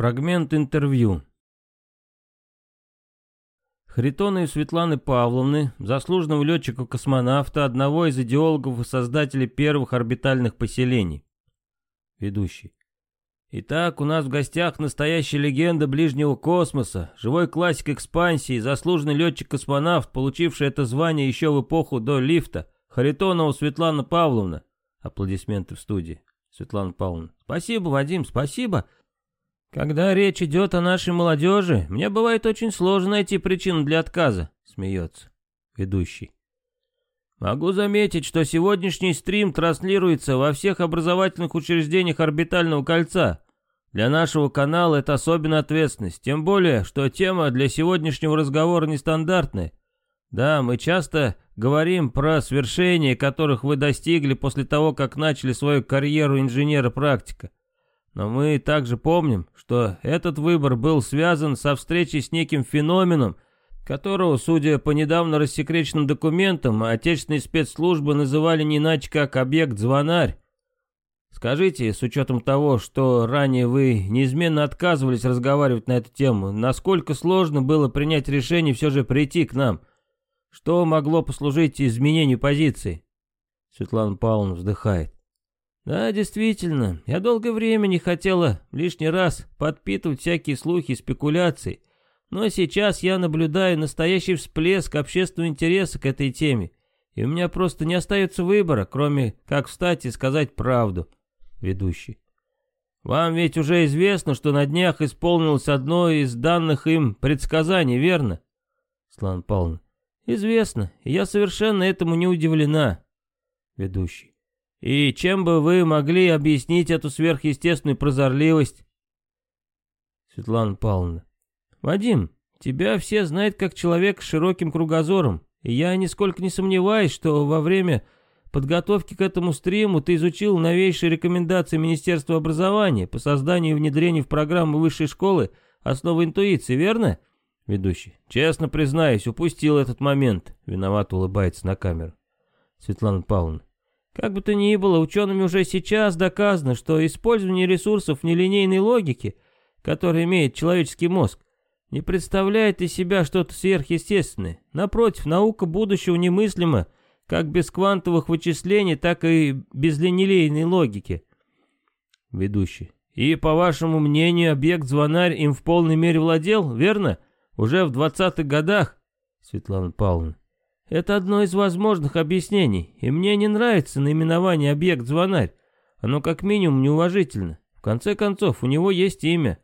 Фрагмент интервью. Харитона и Светланы Павловны, заслуженного летчика-космонавта, одного из идеологов и создателей первых орбитальных поселений. Ведущий. Итак, у нас в гостях настоящая легенда ближнего космоса, живой классик экспансии, заслуженный летчик-космонавт, получивший это звание еще в эпоху до лифта, Харитонова Светлана Павловна. Аплодисменты в студии. Светлана Павловна. Спасибо, Вадим, спасибо. Когда речь идет о нашей молодежи, мне бывает очень сложно найти причину для отказа. Смеется. Ведущий. Могу заметить, что сегодняшний стрим транслируется во всех образовательных учреждениях орбитального кольца. Для нашего канала это особенная ответственность, тем более, что тема для сегодняшнего разговора нестандартная. Да, мы часто говорим про свершения, которых вы достигли после того, как начали свою карьеру инженера-практика. Но мы также помним, что этот выбор был связан со встречей с неким феноменом, которого, судя по недавно рассекреченным документам, отечественные спецслужбы называли не иначе как объект-звонарь. Скажите, с учетом того, что ранее вы неизменно отказывались разговаривать на эту тему, насколько сложно было принять решение все же прийти к нам? Что могло послужить изменению позиции? Светлана Павловна вздыхает. Да, действительно, я долгое время не хотела лишний раз подпитывать всякие слухи и спекуляции, но сейчас я наблюдаю настоящий всплеск общественного интереса к этой теме, и у меня просто не остается выбора, кроме как встать и сказать правду. Ведущий. Вам ведь уже известно, что на днях исполнилось одно из данных им предсказаний, верно? Слан Павловна. Известно, и я совершенно этому не удивлена. Ведущий. И чем бы вы могли объяснить эту сверхъестественную прозорливость? Светлана Павловна. Вадим, тебя все знают как человек с широким кругозором, и я нисколько не сомневаюсь, что во время подготовки к этому стриму ты изучил новейшие рекомендации Министерства образования по созданию и внедрению в программу высшей школы основы интуиции, верно? Ведущий. Честно признаюсь, упустил этот момент. Виноват улыбается на камеру. Светлана Павловна. Как бы то ни было, учеными уже сейчас доказано, что использование ресурсов нелинейной логики, которая имеет человеческий мозг, не представляет из себя что-то сверхъестественное. Напротив, наука будущего немыслима как без квантовых вычислений, так и без линейной логики. Ведущий. И, по вашему мнению, объект-звонарь им в полной мере владел, верно? Уже в двадцатых годах? Светлана Павловна. Это одно из возможных объяснений, и мне не нравится наименование объект-звонарь. Оно как минимум неуважительно. В конце концов, у него есть имя.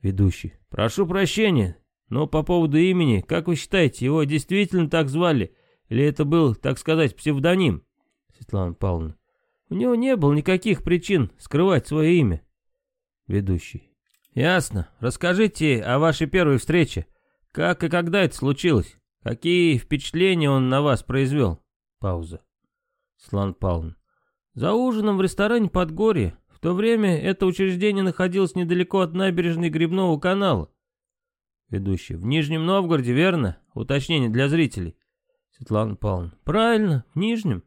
Ведущий. Прошу прощения, но по поводу имени, как вы считаете, его действительно так звали? Или это был, так сказать, псевдоним? Светлана Павловна. У него не было никаких причин скрывать свое имя. Ведущий. Ясно. Расскажите о вашей первой встрече. Как и когда это случилось? Какие впечатления он на вас произвел? Пауза. Слан Павловна. За ужином в ресторане Подгорье. В то время это учреждение находилось недалеко от набережной Грибного канала. Ведущий. В Нижнем Новгороде, верно? Уточнение для зрителей. Светлана Павловна. Правильно, в Нижнем.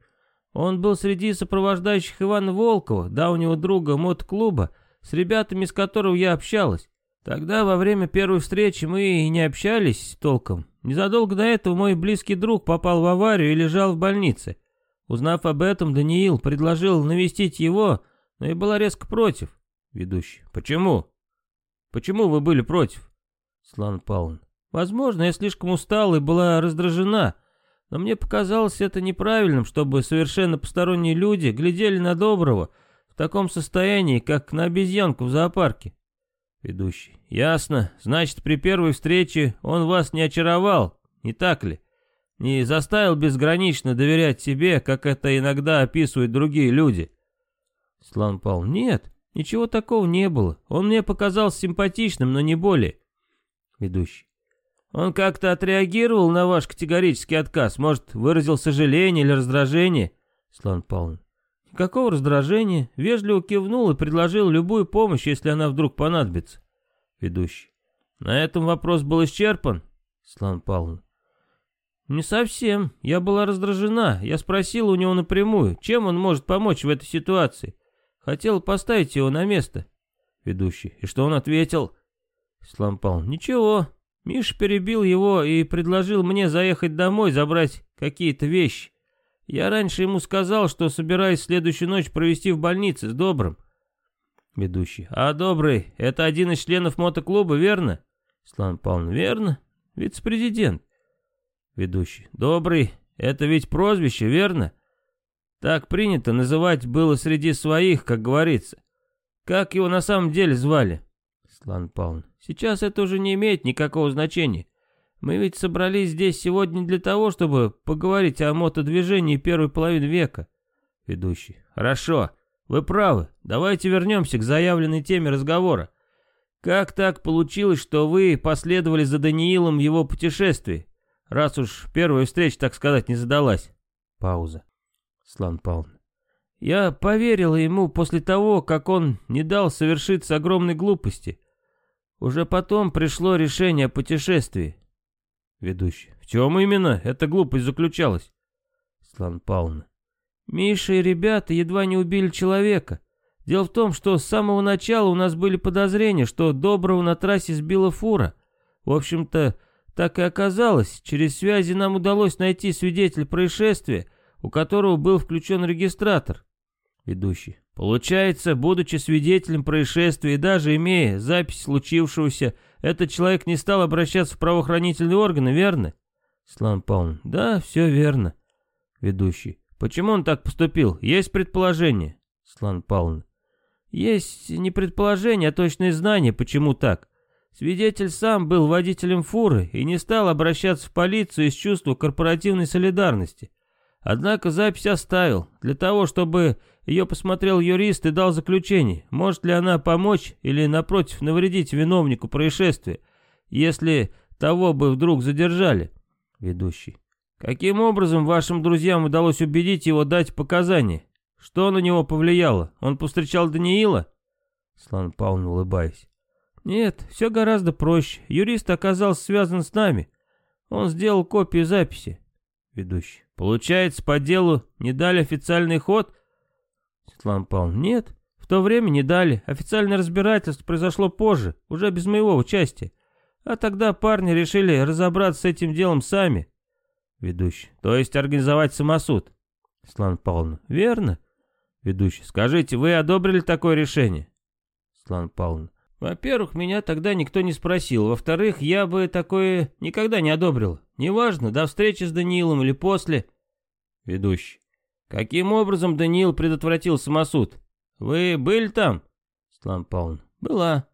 Он был среди сопровождающих Ивана Волкова, давнего друга мод-клуба, с ребятами, с которого я общалась. Тогда во время первой встречи мы и не общались толком. Незадолго до этого мой близкий друг попал в аварию и лежал в больнице. Узнав об этом, Даниил предложил навестить его, но я была резко против. Ведущий. Почему? Почему вы были против? Слан Павловна. Возможно, я слишком устала и была раздражена, но мне показалось это неправильным, чтобы совершенно посторонние люди глядели на доброго в таком состоянии, как на обезьянку в зоопарке. Ведущий. Ясно. Значит, при первой встрече он вас не очаровал, не так ли? Не заставил безгранично доверять себе, как это иногда описывают другие люди. Слан Павел. Нет, ничего такого не было. Он мне показался симпатичным, но не более. Ведущий. Он как-то отреагировал на ваш категорический отказ? Может, выразил сожаление или раздражение? Слан Павловна. Никакого раздражения. Вежливо кивнул и предложил любую помощь, если она вдруг понадобится. Ведущий. На этом вопрос был исчерпан? Слан Павловна. Не совсем. Я была раздражена. Я спросила у него напрямую, чем он может помочь в этой ситуации. Хотела поставить его на место. Ведущий. И что он ответил? Ислам Павловна. Ничего. Миша перебил его и предложил мне заехать домой, забрать какие-то вещи. Я раньше ему сказал, что собираюсь следующую ночь провести в больнице с Добрым. Ведущий. А Добрый, это один из членов мотоклуба, верно? Ислам Павловна. Верно. Вице-президент. Ведущий. Добрый, это ведь прозвище, верно? Так принято называть было среди своих, как говорится. Как его на самом деле звали? Слан Павловна. Сейчас это уже не имеет никакого значения. Мы ведь собрались здесь сегодня для того, чтобы поговорить о мотодвижении первой половины века. Ведущий. Хорошо. Вы правы. Давайте вернемся к заявленной теме разговора. Как так получилось, что вы последовали за Даниилом в его путешествии, раз уж первая встреча, так сказать, не задалась? Пауза. Слан Павловна. Я поверила ему после того, как он не дал совершиться огромной глупости. Уже потом пришло решение о путешествии. Ведущий. В чем именно эта глупость заключалась? Слан Павловна. Миша и ребята едва не убили человека. Дело в том, что с самого начала у нас были подозрения, что Доброго на трассе сбила фура. В общем-то, так и оказалось. Через связи нам удалось найти свидетеля происшествия, у которого был включен регистратор. Ведущий. Получается, будучи свидетелем происшествия и даже имея запись случившегося, этот человек не стал обращаться в правоохранительные органы, верно? Слан Павловна. Да, все верно. Ведущий. Почему он так поступил? Есть предположение? Слан Павловна. Есть не предположение, а точные знания, почему так. Свидетель сам был водителем фуры и не стал обращаться в полицию из чувства корпоративной солидарности. Однако запись оставил, для того, чтобы ее посмотрел юрист и дал заключение, может ли она помочь или, напротив, навредить виновнику происшествия, если того бы вдруг задержали. Ведущий. Каким образом вашим друзьям удалось убедить его дать показания? Что на него повлияло? Он повстречал Даниила? Слан Павловна, улыбаясь. Нет, все гораздо проще. Юрист оказался связан с нами. Он сделал копию записи. Ведущий. Получается, по делу не дали официальный ход? Светлана Павловна. Нет, в то время не дали. Официальное разбирательство произошло позже, уже без моего участия. А тогда парни решили разобраться с этим делом сами. Ведущий. То есть организовать самосуд? Светлана Павловна. Верно. Ведущий. Скажите, вы одобрили такое решение? Светлана Павловна. Во-первых, меня тогда никто не спросил. Во-вторых, я бы такое никогда не одобрил. Неважно, до встречи с Даниилом или после. Ведущий. Каким образом Даниил предотвратил самосуд? Вы были там? Светлана Павловна. Была.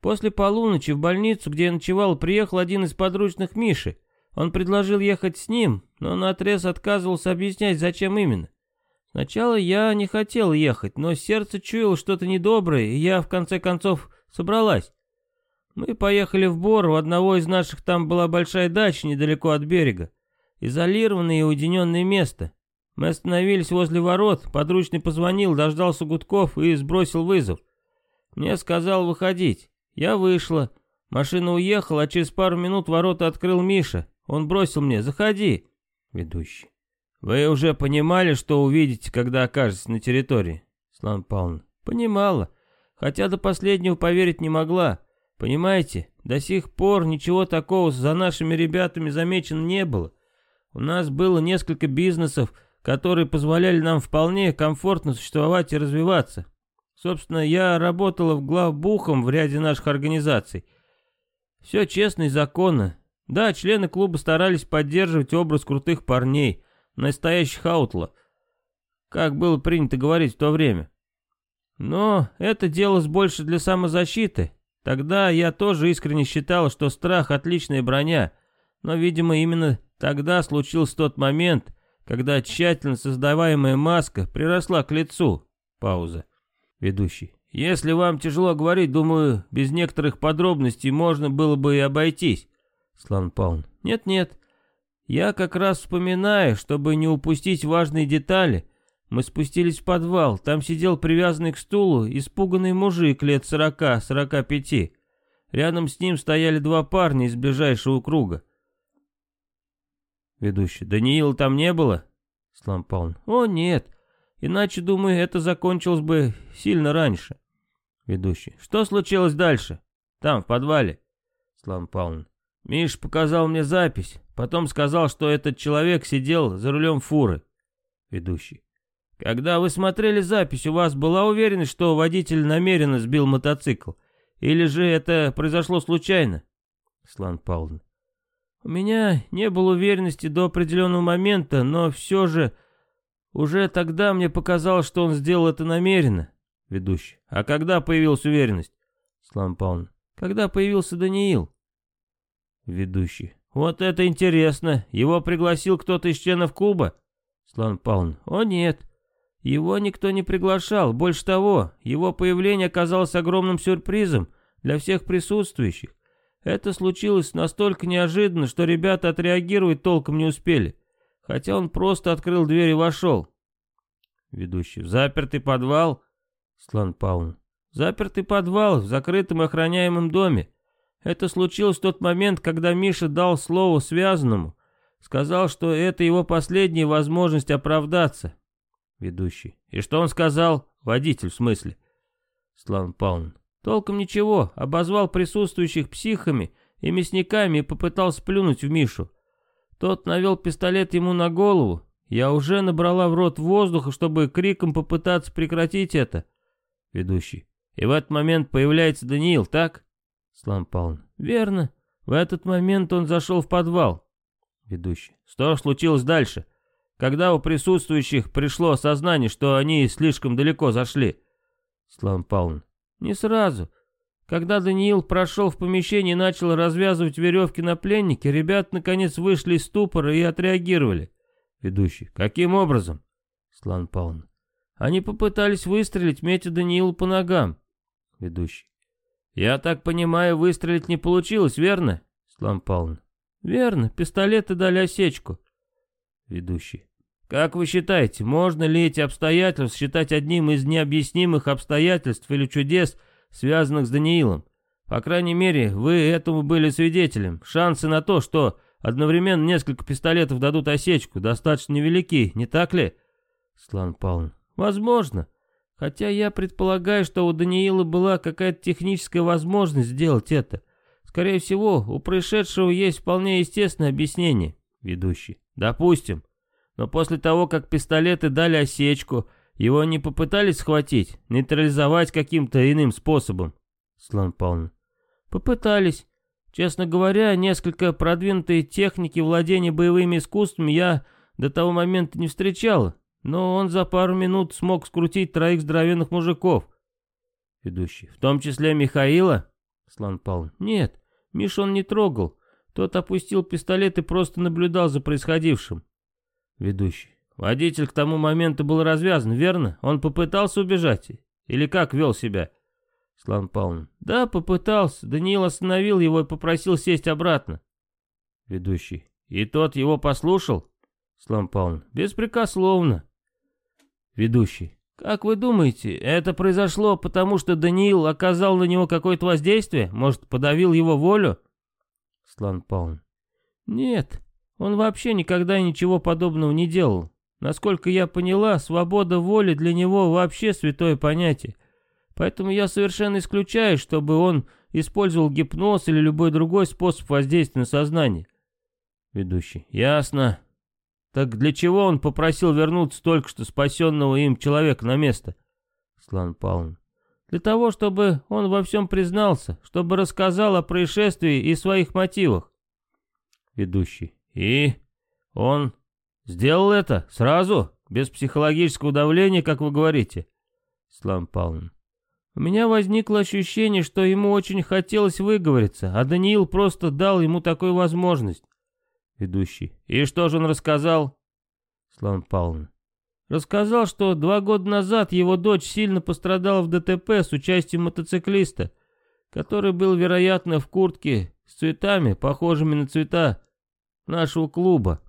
После полуночи в больницу, где я ночевал, приехал один из подручных Миши. Он предложил ехать с ним, но наотрез отказывался объяснять, зачем именно. Сначала я не хотел ехать, но сердце чуяло что-то недоброе, и я, в конце концов, собралась. Мы поехали в Бор, у одного из наших там была большая дача недалеко от берега. Изолированное и уединенное место. Мы остановились возле ворот, подручный позвонил, дождался гудков и сбросил вызов. Мне сказал выходить. Я вышла. Машина уехала, а через пару минут ворота открыл Миша. Он бросил мне «Заходи». Ведущий. «Вы уже понимали, что увидите, когда окажетесь на территории?» Слава Павловна. «Понимала, хотя до последнего поверить не могла. Понимаете, до сих пор ничего такого за нашими ребятами замечено не было. У нас было несколько бизнесов, которые позволяли нам вполне комфортно существовать и развиваться. Собственно, я работала в главбухом в ряде наших организаций. Все честно и законно, да, члены клуба старались поддерживать образ крутых парней, настоящих аутлов, как было принято говорить в то время. Но это делалось больше для самозащиты. Тогда я тоже искренне считал, что страх — отличная броня, но, видимо, именно тогда случился тот момент, когда тщательно создаваемая маска приросла к лицу. Пауза. Ведущий. Если вам тяжело говорить, думаю, без некоторых подробностей можно было бы и обойтись. Слан Павловна. Нет-нет, я как раз вспоминаю, чтобы не упустить важные детали. Мы спустились в подвал, там сидел привязанный к стулу испуганный мужик лет сорока-сорока пяти. Рядом с ним стояли два парня из ближайшего круга. Ведущий. Даниила там не было? Павловна. О, нет. Иначе, думаю, это закончилось бы сильно раньше. Ведущий. Что случилось дальше? Там, в подвале. Павловна. Миш показал мне запись, потом сказал, что этот человек сидел за рулем фуры. Ведущий. Когда вы смотрели запись, у вас была уверенность, что водитель намеренно сбил мотоцикл? Или же это произошло случайно? Слан Павловна. У меня не было уверенности до определенного момента, но все же уже тогда мне показалось, что он сделал это намеренно. Ведущий. А когда появилась уверенность? Слан Павловна. Когда появился Даниил? Ведущий. Вот это интересно. Его пригласил кто-то из членов клуба? Слан Павловна. О нет. Его никто не приглашал. Больше того, его появление оказалось огромным сюрпризом для всех присутствующих. Это случилось настолько неожиданно, что ребята отреагировать толком не успели. Хотя он просто открыл дверь и вошел. Ведущий. В запертый подвал? Слан Паун. Запертый подвал в закрытом охраняемом доме. Это случилось в тот момент, когда Миша дал слово связанному. Сказал, что это его последняя возможность оправдаться. Ведущий. И что он сказал? Водитель, в смысле? Слан Паун. Толком ничего, обозвал присутствующих психами и мясниками и попытался плюнуть в Мишу. Тот навел пистолет ему на голову. Я уже набрала в рот воздуха, чтобы криком попытаться прекратить это. Ведущий. И в этот момент появляется Даниил, так? Слам Павловна. Верно. В этот момент он зашел в подвал. Ведущий. Что случилось дальше? Когда у присутствующих пришло осознание, что они слишком далеко зашли? Слава Павловна. Не сразу. Когда Даниил прошел в помещение и начал развязывать веревки на пленнике, ребят наконец вышли из ступора и отреагировали. Ведущий. Каким образом? Слан Павловна. Они попытались выстрелить, метя Даниилу по ногам. Ведущий. Я так понимаю, выстрелить не получилось, верно? Слан Павловна. Верно, пистолеты дали осечку. Ведущий. Как вы считаете, можно ли эти обстоятельства считать одним из необъяснимых обстоятельств или чудес, связанных с Даниилом? По крайней мере, вы этому были свидетелем. Шансы на то, что одновременно несколько пистолетов дадут осечку, достаточно невелики, не так ли? Слан Павловна. Возможно. Хотя я предполагаю, что у Даниила была какая-то техническая возможность сделать это. Скорее всего, у происшедшего есть вполне естественное объяснение. Ведущий. Допустим. Но после того, как пистолеты дали осечку, его не попытались схватить, нейтрализовать каким-то иным способом? Слан Павловна. Попытались. Честно говоря, несколько продвинутой техники владения боевыми искусствами я до того момента не встречал, но он за пару минут смог скрутить троих здоровенных мужиков. Ведущий. В том числе Михаила? Слан Павловна. Нет, Мишу он не трогал. Тот опустил пистолет и просто наблюдал за происходившим. Ведущий. Водитель к тому моменту был развязан, верно? Он попытался убежать? Или как вел себя? Слава Павловна. Да, попытался. Даниил остановил его и попросил сесть обратно. Ведущий. И тот его послушал? Слава Павловна. Беспрекословно. Ведущий. Как вы думаете, это произошло потому, что Даниил оказал на него какое-то воздействие? Может, подавил его волю? Слава Павловна. Нет, он вообще никогда ничего подобного не делал. Насколько я поняла, свобода воли для него вообще святое понятие. Поэтому я совершенно исключаю, чтобы он использовал гипноз или любой другой способ воздействия на сознание. Ведущий. Ясно. Так для чего он попросил вернуться только что спасенного им человека на место? Слан Павловна. Для того, чтобы он во всем признался, чтобы рассказал о происшествии и своих мотивах. Ведущий. И он сделал это сразу, без психологического давления, как вы говорите? Слава Павловна. У меня возникло ощущение, что ему очень хотелось выговориться, а Даниил просто дал ему такую возможность. Ведущий. И что же он рассказал? Слава Павловна. Рассказал, что два года назад его дочь сильно пострадала в ДТП с участием мотоциклиста, который был, вероятно, в куртке с цветами, похожими на цвета нашего клуба.